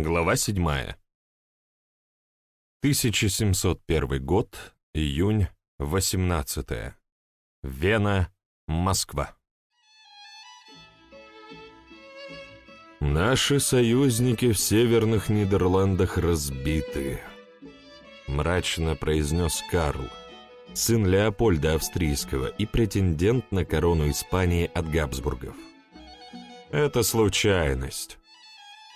Глава 7. 1701 год, июнь, 18. Вена, Москва. «Наши союзники в северных Нидерландах разбиты», — мрачно произнес Карл, сын Леопольда Австрийского и претендент на корону Испании от Габсбургов. «Это случайность», —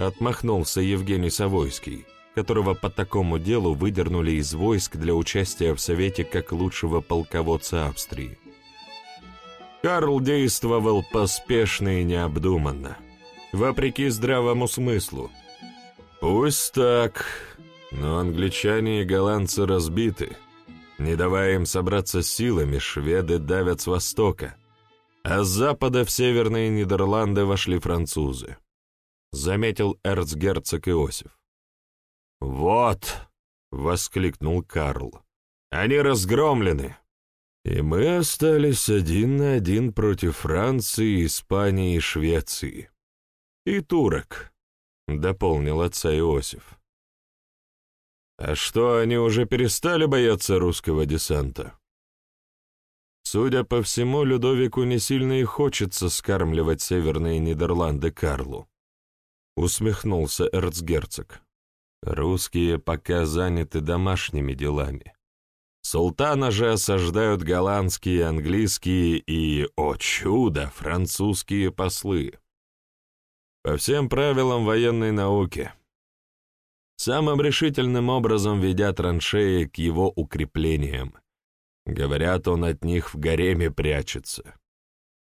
отмахнулся Евгений Савойский, которого по такому делу выдернули из войск для участия в Совете как лучшего полководца Австрии. Карл действовал поспешно и необдуманно вопреки здравому смыслу. Пусть так, но англичане и голландцы разбиты. Не давая им собраться силами, шведы давят с востока, а с запада в северные Нидерланды вошли французы. Заметил эрцгерцог Иосиф. «Вот!» — воскликнул Карл. «Они разгромлены!» И мы остались один на один против Франции, Испании и Швеции. «И турок», — дополнил отца Иосиф. «А что, они уже перестали бояться русского десанта?» Судя по всему, Людовику не сильно и хочется скармливать северные Нидерланды Карлу. Усмехнулся эрцгерцог. Русские пока заняты домашними делами. Султана же осаждают голландские, английские и, о чудо, французские послы. По всем правилам военной науки. Самым решительным образом ведя траншеи к его укреплениям. Говорят, он от них в гареме прячется.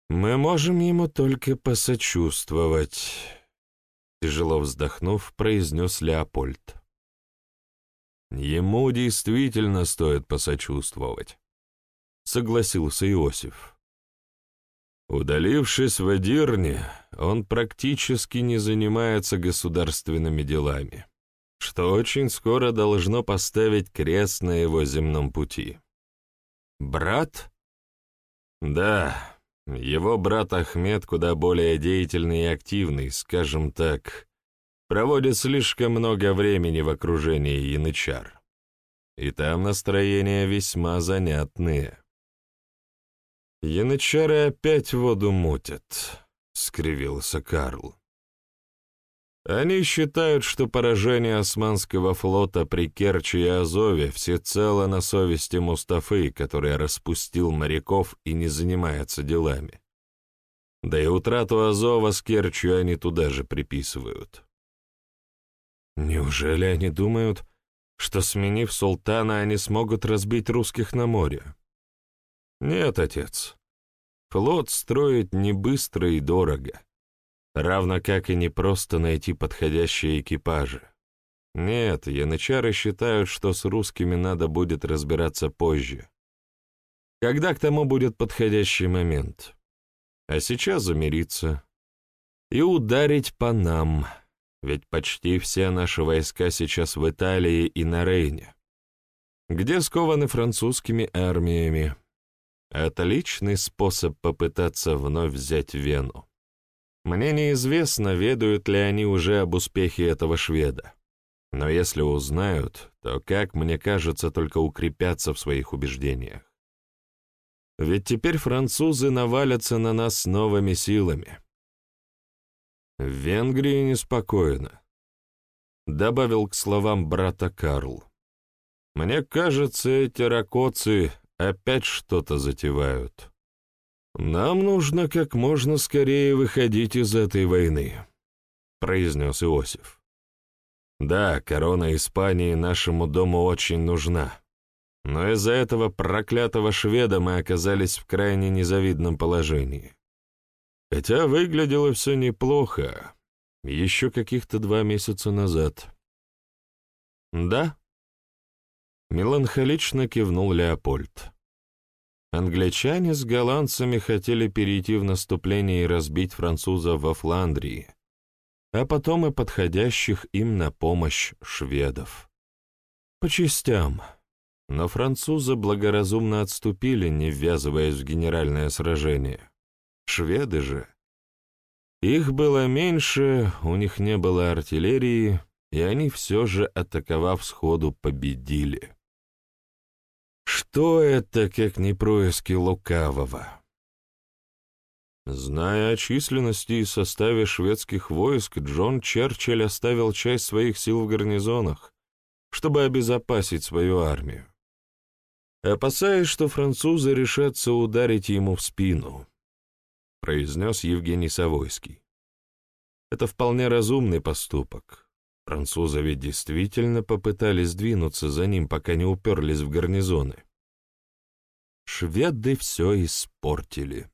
Мы можем ему только посочувствовать, тяжело вздохнув, произнес Леопольд. Ему действительно стоит посочувствовать, согласился Иосиф. Удалившись в Эдирне, он практически не занимается государственными делами, что очень скоро должно поставить крест на его земном пути. Брат? Да, его брат Ахмед куда более деятельный и активный, скажем так, проводит слишком много времени в окружении янычар. И там настроения весьма занятные. «Янычары опять воду мутят», — скривился Карл. «Они считают, что поражение Османского флота при Керчи и Азове всецело на совести Мустафы, который распустил моряков и не занимается делами. Да и утрату Азова с Керчью они туда же приписывают». «Неужели они думают, что, сменив султана, они смогут разбить русских на море?» Нет, отец. Флот строить не быстро и дорого. Равно как и не просто найти подходящие экипажи. Нет, янычары считают, что с русскими надо будет разбираться позже. Когда к тому будет подходящий момент. А сейчас замириться. И ударить по нам, ведь почти все наши войска сейчас в Италии и на Рейне, где скованы французскими армиями, Отличный способ попытаться вновь взять Вену. Мне неизвестно, ведают ли они уже об успехе этого шведа. Но если узнают, то, как мне кажется, только укрепятся в своих убеждениях. Ведь теперь французы навалятся на нас с новыми силами. В Венгрии неспокойно, — добавил к словам брата Карл. Мне кажется, эти ракоцы опять что-то затевают. Нам нужно как можно скорее выходить из этой войны, произнес Иосиф. Да, корона Испании нашему дому очень нужна. Но из-за этого проклятого шведа мы оказались в крайне незавидном положении. Хотя выглядело все неплохо, еще каких-то два месяца назад. Да, Меланхолично кивнул Леопольд. Англичане с голландцами хотели перейти в наступление и разбить французов во Фландрии, а потом и подходящих им на помощь шведов. По частям. Но французы благоразумно отступили, не ввязываясь в генеральное сражение. Шведы же. Их было меньше, у них не было артиллерии, и они все же, атаковав сходу, победили. Что это, как не происки лукавого? Зная о численности и составе шведских войск, Джон Черчилль оставил часть своих сил в гарнизонах, чтобы обезопасить свою армию. Опасаясь, что французы решатся ударить ему в спину, произнес Евгений Савойский. Это вполне разумный поступок. Французы ведь действительно попытались двинуться за ним, пока не уперлись в гарнизоны. Шведы все испортили.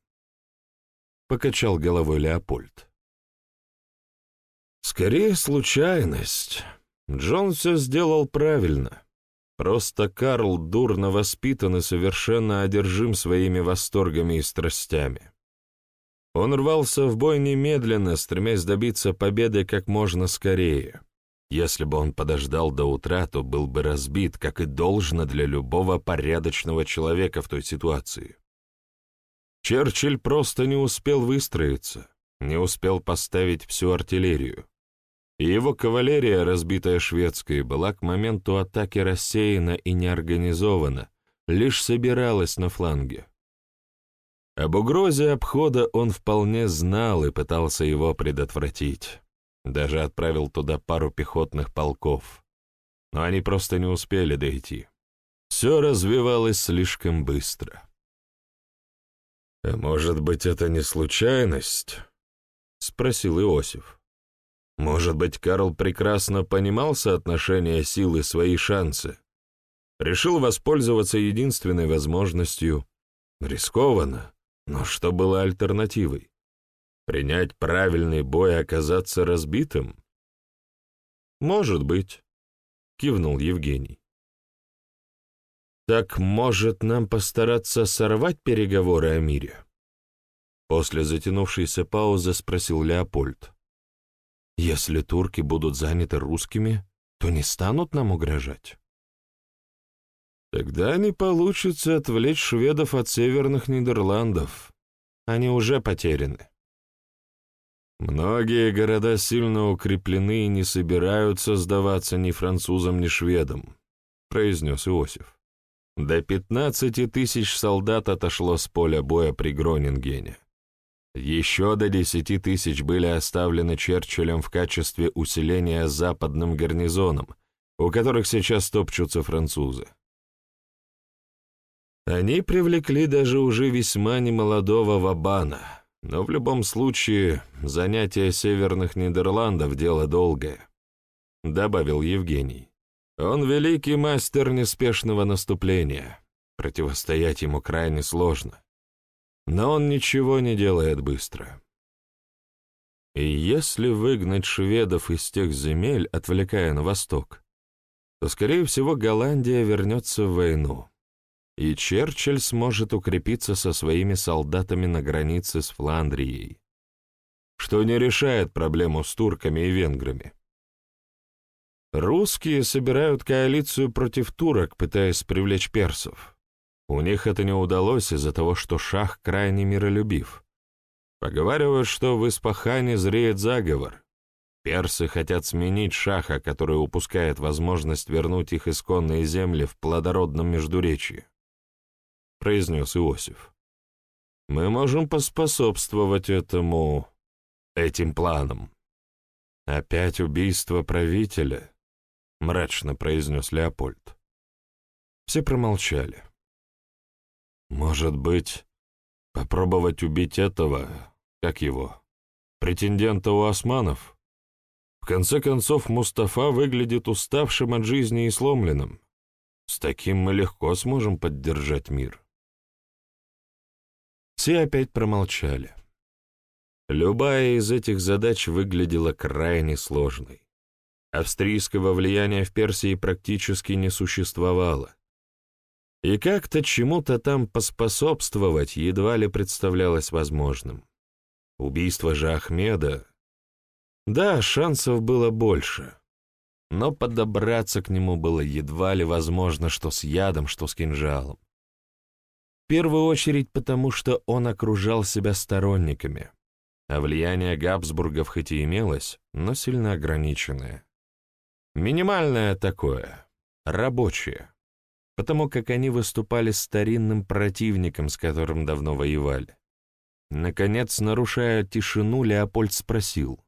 Покачал головой Леопольд. Скорее случайность. Джон все сделал правильно. Просто Карл дурно воспитан и совершенно одержим своими восторгами и страстями. Он рвался в бой немедленно, стремясь добиться победы как можно скорее. Если бы он подождал до утра, то был бы разбит, как и должно для любого порядочного человека в той ситуации. Черчилль просто не успел выстроиться, не успел поставить всю артиллерию. И его кавалерия, разбитая шведской, была к моменту атаки рассеяна и неорганизована, лишь собиралась на фланге. Об угрозе обхода он вполне знал и пытался его предотвратить. Даже отправил туда пару пехотных полков. Но они просто не успели дойти. Все развивалось слишком быстро. «А может быть, это не случайность?» — спросил Иосиф. «Может быть, Карл прекрасно понимал соотношение сил и свои шансы. Решил воспользоваться единственной возможностью. Рискованно, но что было альтернативой? Принять правильный бой и оказаться разбитым?» «Может быть», — кивнул Евгений. Так, может, нам постараться сорвать переговоры о мире? После затянувшейся паузы спросил Леопольд. Если турки будут заняты русскими, то не станут нам угрожать. Тогда не получится отвлечь шведов от северных Нидерландов. Они уже потеряны. Многие города сильно укреплены и не собираются сдаваться ни французам, ни шведам, произнес Иосиф. До 15 тысяч солдат отошло с поля боя при Гронингене. Еще до 10 тысяч были оставлены Черчиллем в качестве усиления западным гарнизоном, у которых сейчас топчутся французы. Они привлекли даже уже весьма немолодого Вабана, но в любом случае занятие северных Нидерландов — дело долгое, — добавил Евгений. Он великий мастер неспешного наступления. Противостоять ему крайне сложно. Но он ничего не делает быстро. И если выгнать шведов из тех земель, отвлекая на восток, то, скорее всего, Голландия вернется в войну, и Черчилль сможет укрепиться со своими солдатами на границе с Фландрией, что не решает проблему с турками и венграми. Русские собирают коалицию против турок, пытаясь привлечь персов. У них это не удалось из-за того, что шах крайне миролюбив. Поговаривают, что в Испахане зреет заговор. Персы хотят сменить шаха, который упускает возможность вернуть их исконные земли в плодородном междуречье, — произнес Иосиф. Мы можем поспособствовать этому... этим планам. Опять убийство правителя. — мрачно произнес Леопольд. Все промолчали. «Может быть, попробовать убить этого, как его, претендента у османов? В конце концов, Мустафа выглядит уставшим от жизни и сломленным. С таким мы легко сможем поддержать мир». Все опять промолчали. Любая из этих задач выглядела крайне сложной. Австрийского влияния в Персии практически не существовало. И как-то чему-то там поспособствовать едва ли представлялось возможным. Убийство же Ахмеда... Да, шансов было больше, но подобраться к нему было едва ли возможно что с ядом, что с кинжалом. Первую очередь потому, что он окружал себя сторонниками, а влияние Габсбургов хоть и имелось, но сильно ограниченное. Минимальное такое, рабочее, потому как они выступали старинным противником, с которым давно воевали. Наконец, нарушая тишину, Леопольд спросил,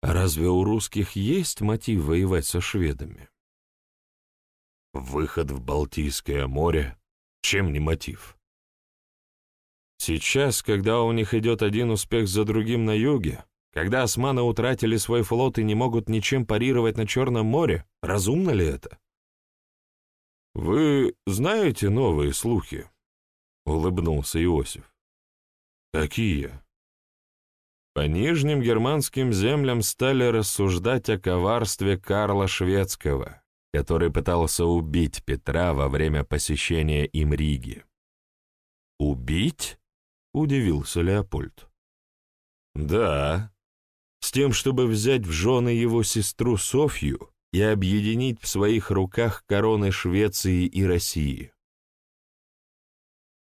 «А разве у русских есть мотив воевать со шведами?» Выход в Балтийское море, чем не мотив? Сейчас, когда у них идет один успех за другим на юге, когда османы утратили свой флот и не могут ничем парировать на Черном море, разумно ли это? «Вы знаете новые слухи?» — улыбнулся Иосиф. «Какие?» По нижним германским землям стали рассуждать о коварстве Карла Шведского, который пытался убить Петра во время посещения им Риги. «Убить?» — удивился Леопольд. «Да, с тем, чтобы взять в жены его сестру Софью и объединить в своих руках короны Швеции и России.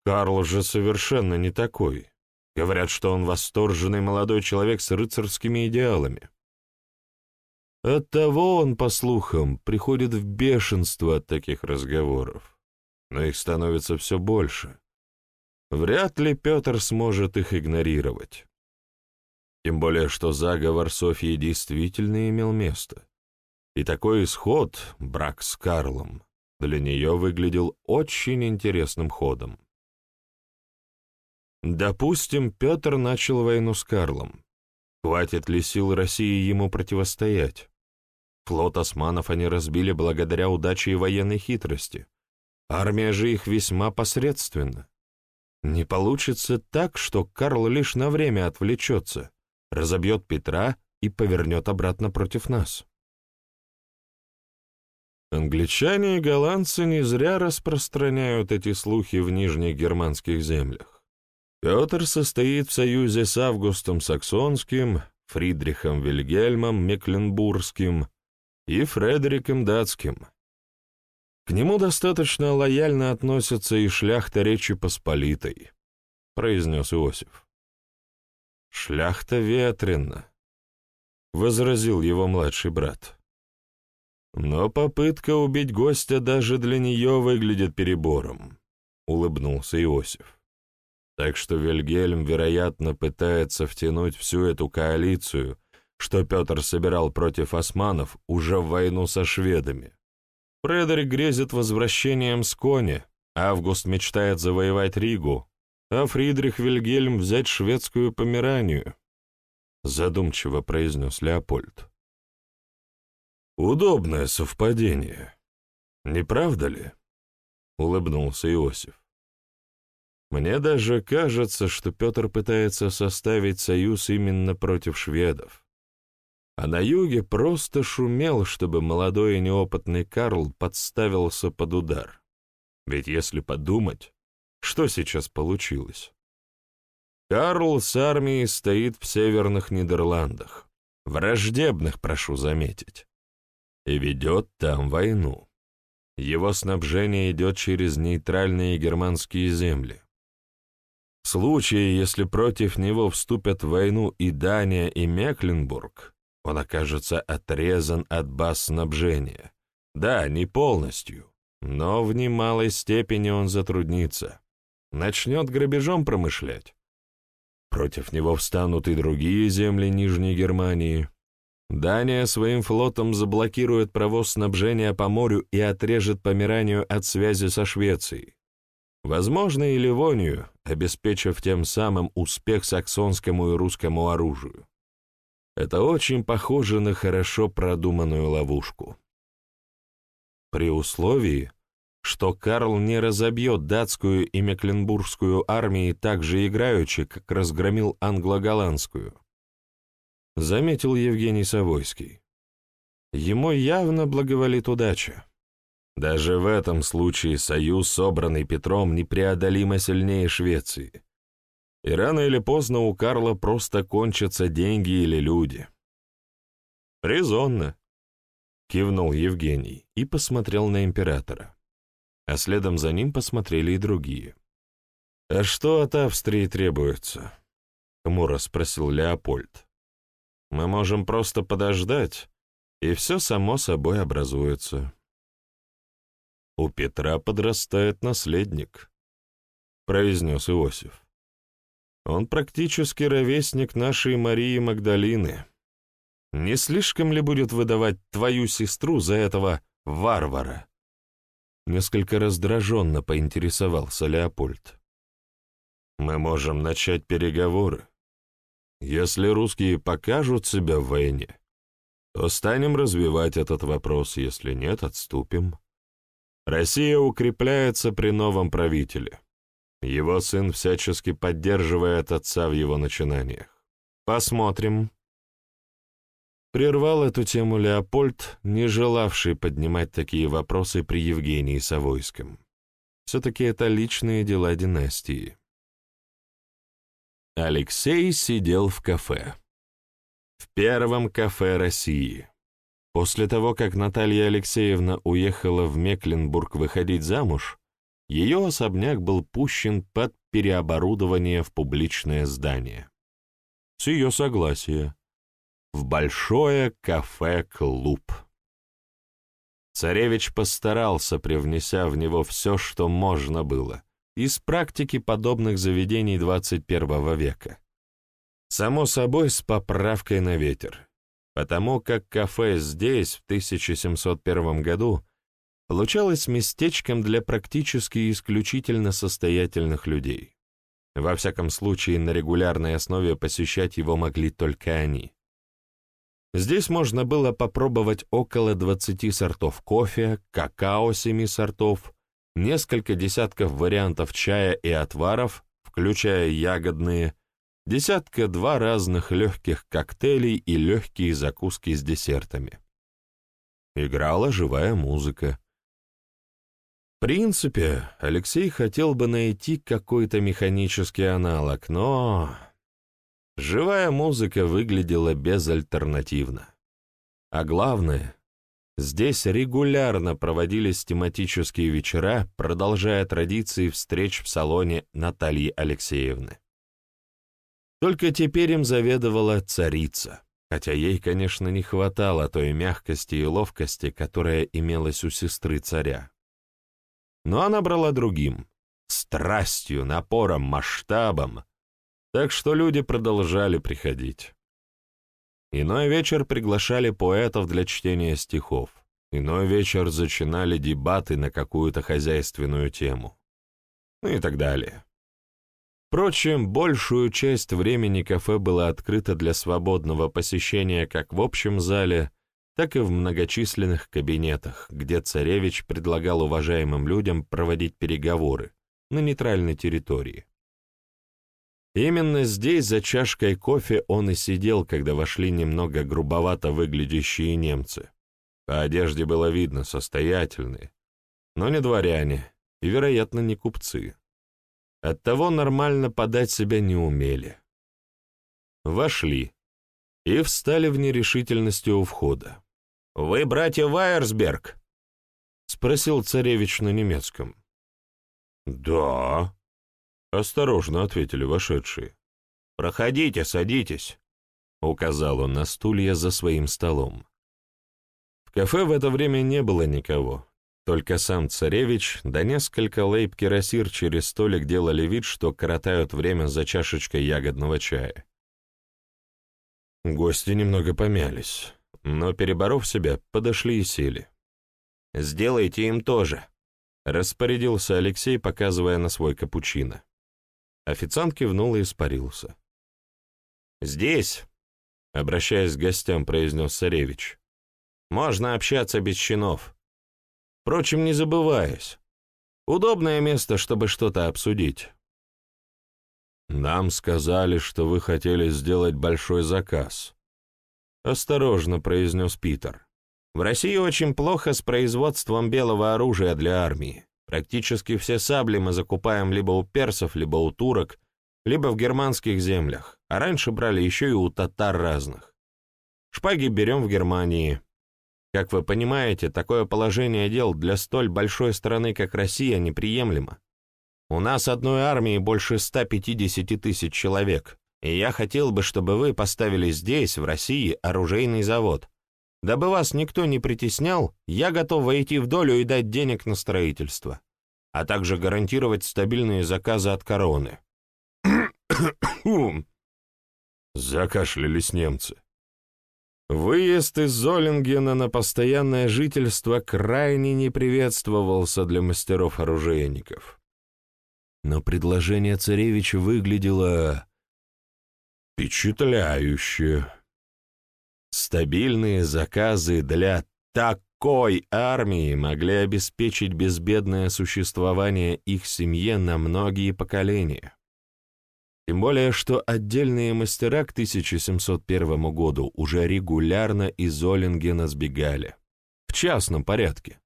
Карл же совершенно не такой. Говорят, что он восторженный молодой человек с рыцарскими идеалами. Оттого он, по слухам, приходит в бешенство от таких разговоров. Но их становится все больше. Вряд ли Петр сможет их игнорировать. Тем более, что заговор Софьи действительно имел место. И такой исход, брак с Карлом, для нее выглядел очень интересным ходом. Допустим, Петр начал войну с Карлом. Хватит ли сил России ему противостоять? Флот османов они разбили благодаря удаче и военной хитрости. Армия же их весьма посредственна. Не получится так, что Карл лишь на время отвлечется, разобьет Петра и повернет обратно против нас. Англичане и голландцы не зря распространяют эти слухи в нижних германских землях. Петр состоит в союзе с Августом Саксонским, Фридрихом Вильгельмом Мекленбургским и Фредериком Датским. К нему достаточно лояльно относятся и шляхта Речи Посполитой, произнес Иосиф. Шляхта ветрена, возразил его младший брат. Но попытка убить гостя даже для нее выглядит перебором, улыбнулся Иосиф. Так что Вильгельм, вероятно, пытается втянуть всю эту коалицию, что Петр собирал против османов, уже в войну со шведами. Фредерик грезит возвращением с кони, Август мечтает завоевать Ригу, а Фридрих Вильгельм взять шведскую Померанию, задумчиво произнес Леопольд. Удобное совпадение, не правда ли? улыбнулся Иосиф. Мне даже кажется, что Петр пытается составить союз именно против шведов. А на юге просто шумел, чтобы молодой и неопытный Карл подставился под удар. Ведь если подумать, что сейчас получилось? Карл с армией стоит в северных Нидерландах, враждебных, прошу заметить, и ведет там войну. Его снабжение идет через нейтральные германские земли. В случае, если против него вступят в войну и Дания, и Мекленбург, он окажется отрезан от баз снабжения. Да, не полностью, но в немалой степени он затруднится. Начнет грабежом промышлять. Против него встанут и другие земли Нижней Германии. Дания своим флотом заблокирует провоз снабжения по морю и отрежет Померанию от связи со Швецией. Возможно, и Ливонию, обеспечив тем самым успех саксонскому и русскому оружию. Это очень похоже на хорошо продуманную ловушку. При условии, что Карл не разобьет датскую и мекленбургскую армии так же играючи, как разгромил англо-голландскую, заметил Евгений Савойский. Ему явно благоволит удача. Даже в этом случае союз, собранный Петром, непреодолимо сильнее Швеции. И рано или поздно у Карла просто кончатся деньги или люди. «Резонно», — кивнул Евгений и посмотрел на императора. А следом за ним посмотрели и другие. «А что от Австрии требуется?» — хмуро спросил Леопольд. «Мы можем просто подождать, и все само собой образуется. «У Петра подрастает наследник», — произнес Иосиф. «Он практически ровесник нашей Марии Магдалины. Не слишком ли будет выдавать твою сестру за этого варвара?» Несколько раздраженно поинтересовался Леопольд. «Мы можем начать переговоры. Если русские покажут себя в войне, то станем развивать этот вопрос, если нет, отступим. Россия укрепляется при новом правителе. Его сын всячески поддерживает отца в его начинаниях. Посмотрим. Прервал эту тему Леопольд, не желавший поднимать такие вопросы при Евгении Савойском. Все-таки это личные дела династии. Алексей сидел в кафе. В первом кафе России. После того, как Наталья Алексеевна уехала в Мекленбург выходить замуж, ее особняк был пущен под переоборудование в публичное здание. С ее согласия. В большое кафе-клуб. Царевич постарался, привнеся в него все, что можно было, из практики подобных заведений 21 века. Само собой, с поправкой на ветер, потому как кафе здесь, в 1701 году, получалось местечком для практически исключительно состоятельных людей. Во всяком случае, на регулярной основе посещать его могли только они. Здесь можно было попробовать около 20 сортов кофе, какао семи сортов, несколько десятков вариантов чая и отваров, включая ягодные, десятка-два разных легких коктейлей и легкие закуски с десертами. Играла живая музыка. В принципе, Алексей хотел бы найти какой-то механический аналог, но... Живая музыка выглядела безальтернативно. А главное, Здесь регулярно проводились тематические вечера, продолжая традиции встреч в салоне Натальи Алексеевны. Только теперь им заведовала царица, хотя ей, конечно, не хватало той мягкости и ловкости, которая имелась у сестры царя. Но она брала другим, страстью, напором, масштабом, так что люди продолжали приходить. Иной вечер приглашали поэтов для чтения стихов, иной вечер зачинали дебаты на какую-то хозяйственную тему. Ну и так далее. Впрочем, большую часть времени кафе было открыто для свободного посещения как в общем зале, так и в многочисленных кабинетах, где царевич предлагал уважаемым людям проводить переговоры на нейтральной территории. Именно здесь за чашкой кофе он и сидел, когда вошли немного грубовато выглядящие немцы. По одежде было видно состоятельные, но не дворяне и, вероятно, не купцы. Оттого нормально подать себя не умели. Вошли и встали в нерешительности у входа. «Вы братья Вайерсберг?» — спросил царевич на немецком. «Да», — осторожно ответили вошедшие. «Проходите, садитесь», — указал он на стулья за своим столом. В кафе в это время не было никого, только сам царевич да несколько лейб-кирасир через столик делали вид, что коротают время за чашечкой ягодного чая. Гости немного помялись, но, переборов себя, подошли и сели. «Сделайте им тоже», — распорядился Алексей, показывая на свой капучино. Официант кивнул и испарился. «Здесь», — обращаясь к гостям, произнес царевич, — «можно общаться без чинов. Впрочем, не забываясь, удобное место, чтобы что-то обсудить». «Нам сказали, что вы хотели сделать большой заказ», — осторожно произнес Питер. «В России очень плохо с производством белого оружия для армии. Практически все сабли мы закупаем либо у персов, либо у турок, либо в германских землях, а раньше брали еще и у татар разных. Шпаги берем в Германии. Как вы понимаете, такое положение дел для столь большой страны, как Россия, неприемлемо. У нас одной армии больше 150 тысяч человек, и я хотел бы, чтобы вы поставили здесь, в России, оружейный завод. Дабы вас никто не притеснял, я готов войти в долю и дать денег на строительство, а также гарантировать стабильные заказы от короны. Закашлялись немцы. Выезд из Золингена на постоянное жительство крайне не приветствовался для мастеров-оружейников. Но предложение царевича выглядело впечатляюще. Стабильные заказы для такой армии могли обеспечить безбедное существование их семье на многие поколения. Тем более, что отдельные мастера к 1701 году уже регулярно из Оллингена сбегали. В частном порядке,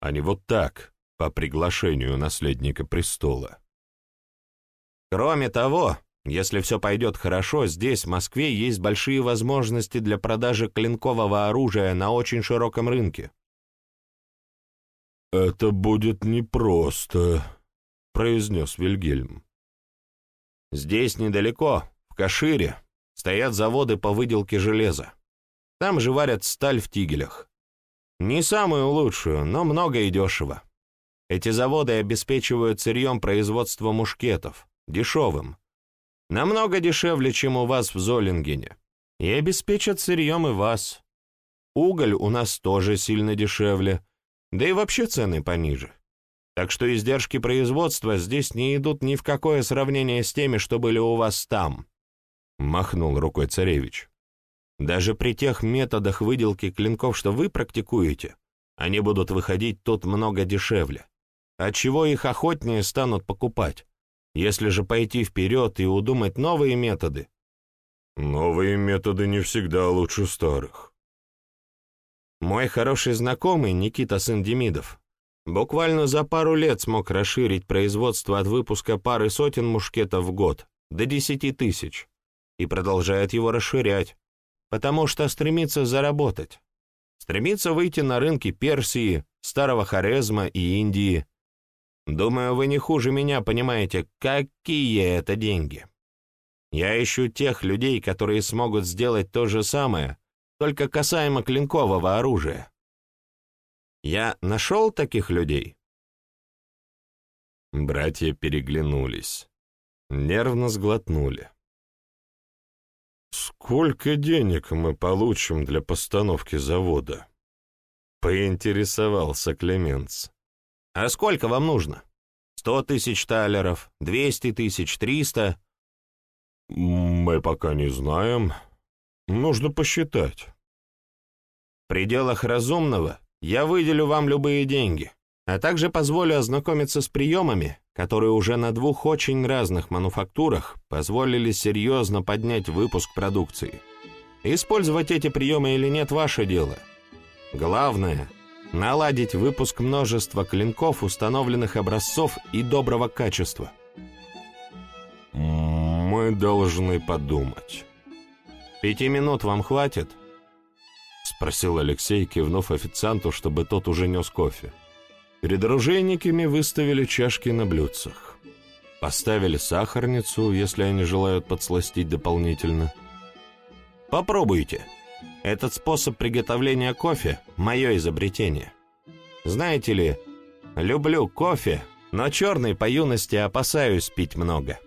а не вот так, по приглашению наследника престола. Кроме того, если все пойдет хорошо, здесь, в Москве, есть большие возможности для продажи клинкового оружия на очень широком рынке. «Это будет непросто», — произнес Вильгельм. Здесь недалеко, в Кашире, стоят заводы по выделке железа. Там же варят сталь в тигелях. Не самую лучшую, но много и дешево. Эти заводы обеспечивают сырьем производство мушкетов, дешевым. Намного дешевле, чем у вас в Золингене. И обеспечат сырьем и вас. Уголь у нас тоже сильно дешевле, да и вообще цены пониже. Так что издержки производства здесь не идут ни в какое сравнение с теми, что были у вас там», — махнул рукой царевич. «Даже при тех методах выделки клинков, что вы практикуете, они будут выходить тут много дешевле. Отчего их охотнее станут покупать? Если же пойти вперед и удумать новые методы?» «Новые методы не всегда лучше старых». Мой хороший знакомый, Никита сын Демидов, Буквально за пару лет смог расширить производство от выпуска пары сотен мушкетов в год до десяти тысяч и продолжает его расширять, потому что стремится заработать. Стремится выйти на рынки Персии, Старого Хорезма и Индии. Думаю, вы не хуже меня понимаете, какие это деньги. Я ищу тех людей, которые смогут сделать то же самое, только касаемо клинкового оружия. Я нашел таких людей?» Братья переглянулись, нервно сглотнули. «Сколько денег мы получим для постановки завода?» — поинтересовался Клеменц. «А сколько вам нужно? Сто тысяч талеров, двести тысяч, триста?» «Мы пока не знаем. Нужно посчитать». «В пределах разумного я выделю вам любые деньги, а также позволю ознакомиться с приемами, которые уже на двух очень разных мануфактурах позволили серьезно поднять выпуск продукции. Использовать эти приемы или нет – ваше дело. Главное – наладить выпуск множества клинков, установленных образцов и доброго качества. Мы должны подумать. Пяти минут вам хватит –— спросил Алексей, кивнув официанту, чтобы тот уже нес кофе. Перед оружейниками выставили чашки на блюдцах. Поставили сахарницу, если они желают подсластить дополнительно. «Попробуйте. Этот способ приготовления кофе — мое изобретение. Знаете ли, люблю кофе, но черный по юности опасаюсь пить много».